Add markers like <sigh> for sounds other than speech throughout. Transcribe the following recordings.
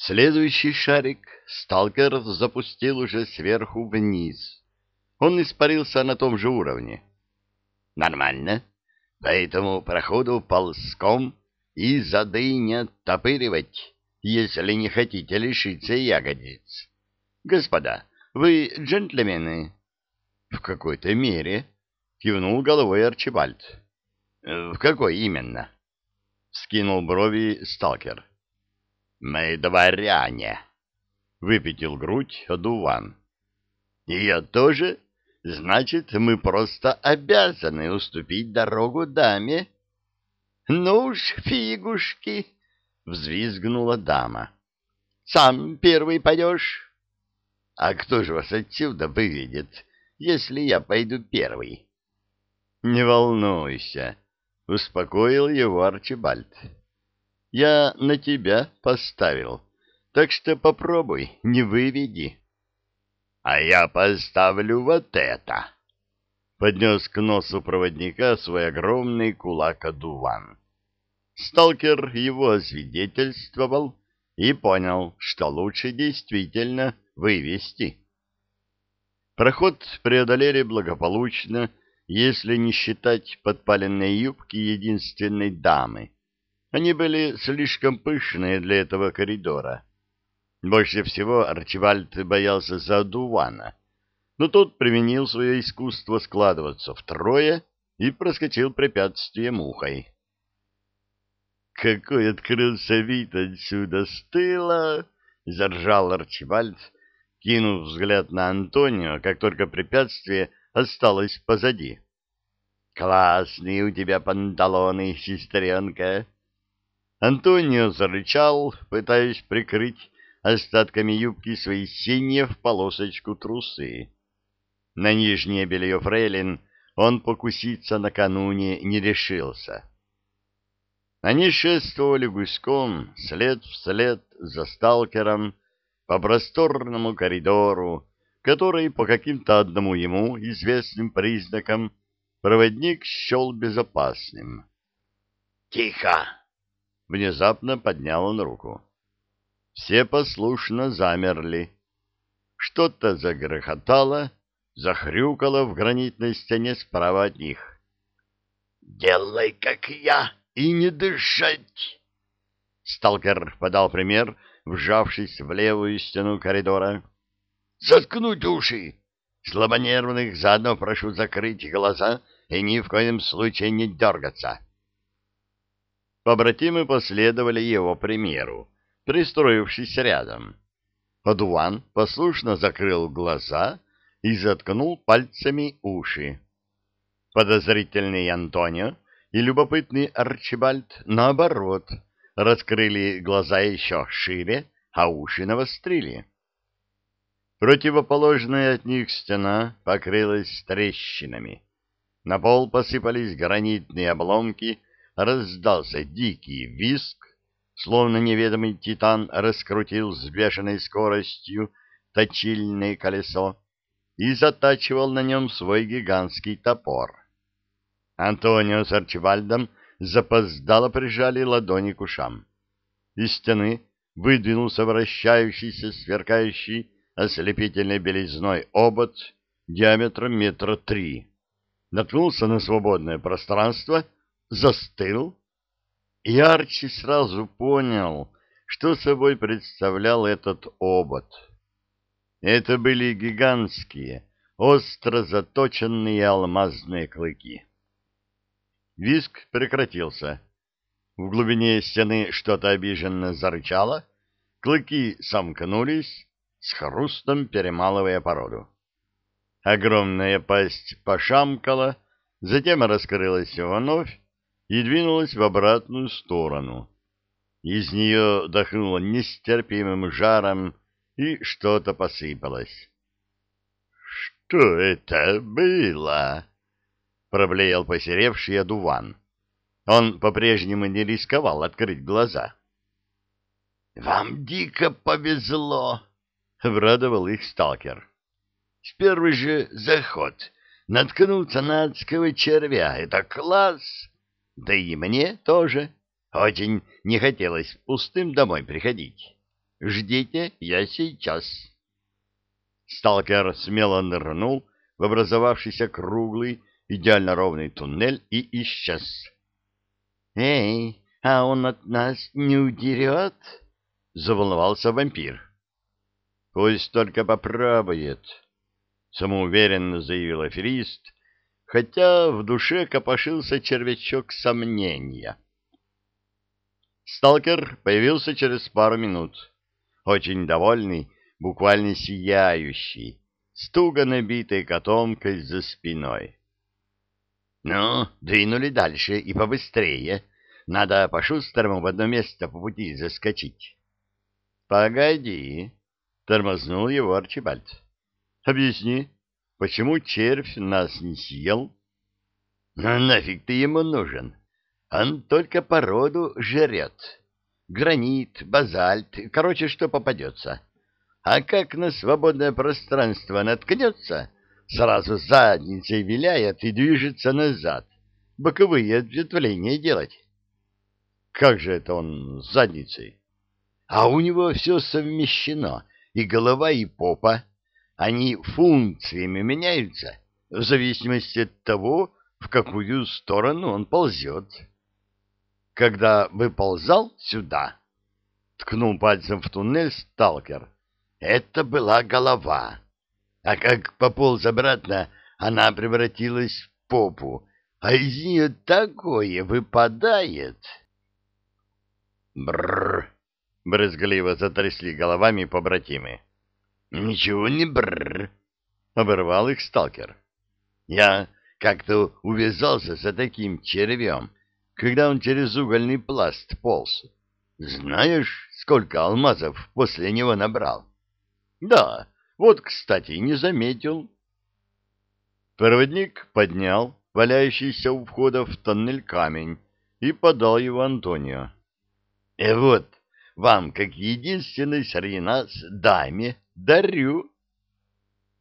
Следующий шарик сталкер запустил уже сверху вниз. Он испарился на том же уровне. Нормально. По этому проходу ползком и зады не оттопыривать, если не хотите лишиться ягодиц. Господа, вы джентльмены? В какой-то мере, кивнул головой Арчибальд. В какой именно? Скинул брови сталкер. Мы дворяне, выпятил грудь одуван. Я тоже Значит, мы просто обязаны уступить дорогу даме. — Ну уж, фигушки! — взвизгнула дама. — Сам первый пойдешь? — А кто же вас отсюда выведет, если я пойду первый? — Не волнуйся, — успокоил его Арчибальд. — Я на тебя поставил, так что попробуй, не выведи. — а я поставлю вот это. Поднес к носу проводника свой огромный кулак одуван. Сталкер его освидетельствовал и понял, что лучше действительно вывести. Проход преодолели благополучно, если не считать подпаленные юбки единственной дамы. Они были слишком пышные для этого коридора. Больше всего Арчибальд боялся за Дувана, но тот применил свое искусство складываться втрое и проскочил препятствие мухой. «Какой открылся вид отсюда с тыла!» — заржал Арчибальд, кинув взгляд на Антонио, как только препятствие осталось позади. «Классные у тебя панталоны, сестренка!» Антонио зарычал, пытаясь прикрыть остатками юбки свои синие в полосочку трусы. На нижнее белье фрейлин он покуситься накануне не решился. Они шествовали гуськом, след в след за сталкером, по просторному коридору, который по каким-то одному ему известным признакам проводник счел безопасным. «Тихо!» — внезапно поднял он руку. Все послушно замерли. Что-то загрохотало, захрюкало в гранитной стене справа от них. «Делай, как я, и не дышать!» Сталкер подал пример, вжавшись в левую стену коридора. «Заткнуть уши! Слабонервных заодно прошу закрыть глаза и ни в коем случае не дергаться!» Побратимы последовали его примеру пристроившись рядом. Адуан послушно закрыл глаза и заткнул пальцами уши. Подозрительный Антонио и любопытный Арчибальд, наоборот, раскрыли глаза еще шире, а уши навострили. Противоположная от них стена покрылась трещинами. На пол посыпались гранитные обломки, раздался дикий визг, словно неведомый титан раскрутил с бешеной скоростью точильное колесо и затачивал на нем свой гигантский топор. Антонио с Арчибальдом запоздало прижали ладони к ушам. Из стены выдвинулся вращающийся, сверкающий ослепительной белизной обод диаметром метра три. Наткнулся на свободное пространство, застыл, Арчи сразу понял, что собой представлял этот обод. Это были гигантские, остро заточенные алмазные клыки. Виск прекратился. В глубине стены что-то обиженно зарычало, клыки сомкнулись, с хрустом перемалывая породу. Огромная пасть пошамкала, затем раскрылась вновь, и двинулась в обратную сторону. Из нее дохнуло нестерпимым жаром, и что-то посыпалось. — Что это было? — проблеял посеревший одуван. Он по-прежнему не рисковал открыть глаза. — Вам дико повезло! — обрадовал их сталкер. — С первый же заход наткнуться на адского червя — это класс! Да и мне тоже очень не хотелось пустым домой приходить. Ждите, я сейчас. Сталкер смело нырнул в образовавшийся круглый, идеально ровный туннель и исчез. «Эй, а он от нас не удерет?» — заволновался вампир. «Пусть только попробует», — самоуверенно заявил аферист, хотя в душе копошился червячок сомнения. Сталкер появился через пару минут, очень довольный, буквально сияющий, с набитой котомкой за спиной. — Ну, двинули дальше и побыстрее. Надо по-шустрому в одно место по пути заскочить. — Погоди, — тормознул его Арчибальд. — Объясни, почему червь нас не съел? — Ну, нафиг ты ему нужен? Он только породу жрет. Гранит, базальт, короче, что попадется. А как на свободное пространство наткнется, сразу задницей виляет и движется назад, боковые ответвления делать. Как же это он с задницей? А у него все совмещено, и голова, и попа. Они функциями меняются, в зависимости от того, в какую сторону он ползет. Когда выползал сюда, ткнул пальцем в туннель сталкер, это была голова. А как пополз обратно, она превратилась в попу, а из нее такое выпадает. Бррр! Брызгливо затрясли головами побратимы. Ничего не бррр! Оборвал их сталкер. Я как-то увязался за таким червем, когда он через угольный пласт полз. Знаешь, сколько алмазов после него набрал? Да, вот, кстати, не заметил. Проводник поднял валяющийся у входа в тоннель камень и подал его Антонио. И э, вот, вам, как единственной среди нас, даме, дарю.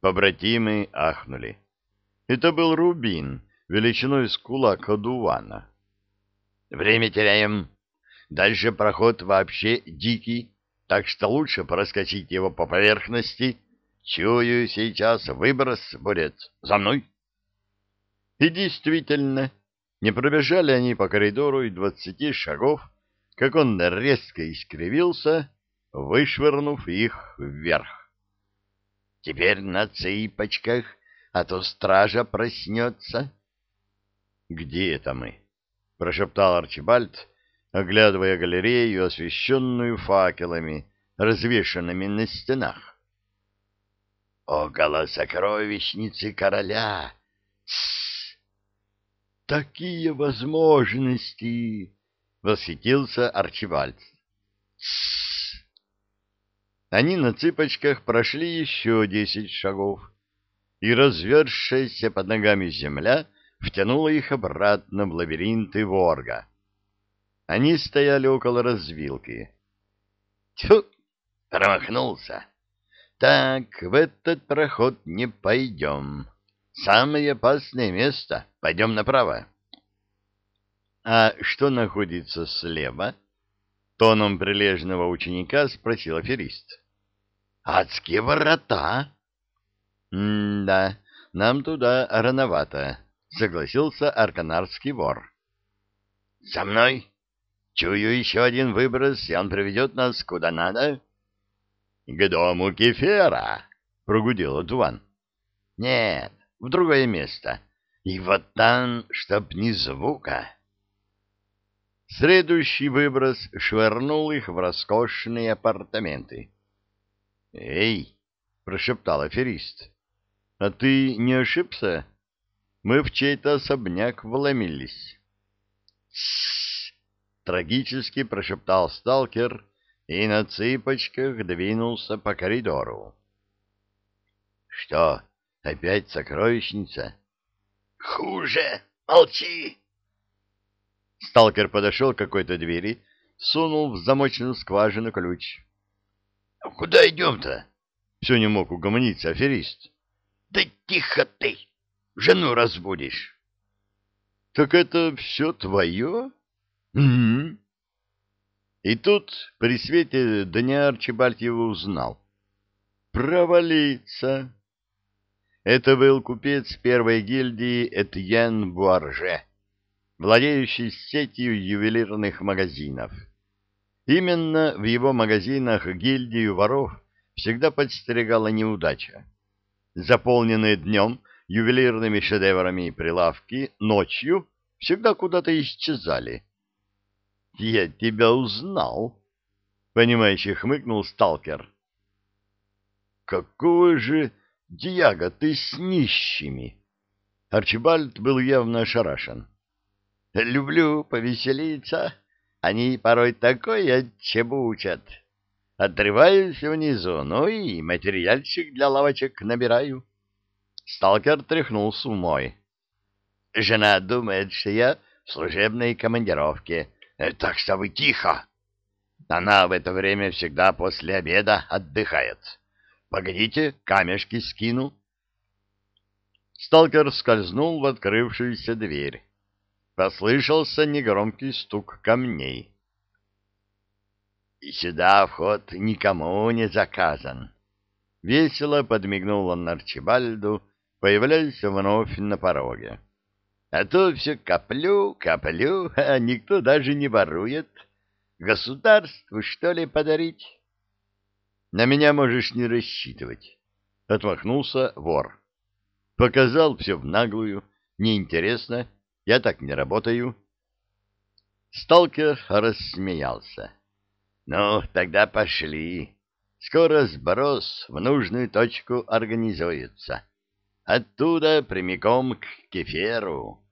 Побратимы ахнули. Это был рубин, величиной с кулак одувана. Время теряем. Дальше проход вообще дикий, так что лучше проскочить его по поверхности. Чую, сейчас выброс будет. За мной. И действительно, не пробежали они по коридору и двадцати шагов, как он резко искривился, вышвырнув их вверх. Теперь на цыпочках, а то стража проснется. — Где это мы? — прошептал Арчибальд, оглядывая галерею, освещенную факелами, развешанными на стенах. — Около сокровищницы короля. Тссс! Такие возможности! — восхитился Арчибальд. Тссс! Они на цыпочках прошли еще десять шагов, и развершаяся под ногами земля втянула их обратно в лабиринты ворга. Они стояли около развилки. Тьфу! Промахнулся. Так, в этот проход не пойдем. Самое опасное место. Пойдем направо. А что находится слева? Тоном прилежного ученика спросил аферист. Адские ворота. М-да, нам туда рановато, согласился арканарский вор. За мной. Чую еще один выброс, и он приведет нас куда надо. — К дому Кефера, — прогудел Дуван. — Нет, в другое место. И вот там, чтоб ни звука. Следующий выброс швырнул их в роскошные апартаменты. — Эй! — прошептал аферист. — А ты не ошибся? Мы в чей-то особняк вломились. — Трагически прошептал сталкер и на цыпочках двинулся по коридору. «Что, опять сокровищница?» «Хуже! Молчи!» Сталкер подошел к какой-то двери, сунул в замочную скважину ключ. «А куда идем-то?» Все не мог угомониться аферист. «Да тихо ты! Жену разбудишь!» «Так это все твое?» Угу. И тут при свете дня Арчибальд его узнал. Провалиться! Это был купец первой гильдии Этьен Буарже, владеющий сетью ювелирных магазинов. Именно в его магазинах гильдию воров всегда подстерегала неудача. Заполненные днем ювелирными шедеврами прилавки ночью всегда куда-то исчезали. — Я тебя узнал, — понимающе хмыкнул сталкер. — Какого же дьяга ты с нищими? Арчибальд был явно ошарашен. — Люблю повеселиться. Они порой такое отчебучат. Отрываюсь внизу, ну и материальчик для лавочек набираю. Сталкер тряхнул сумой. Жена думает, что я в служебной командировке. Э, так что вы тихо. Она в это время всегда после обеда отдыхает. Погодите, камешки скину. Сталкер скользнул в открывшуюся дверь. Послышался негромкий стук камней. И сюда вход никому не заказан. Весело подмигнул он Арчибальду, появляясь вновь на пороге. А то все коплю, коплю, <laughs> а никто даже не ворует. Государству, что ли, подарить? На меня можешь не рассчитывать. Отмахнулся вор. Показал все в наглую. Неинтересно. Я так не работаю. Сталкер рассмеялся. Ну, тогда пошли. Скоро сброс в нужную точку организуется. Оттуда прямиком к кеферу.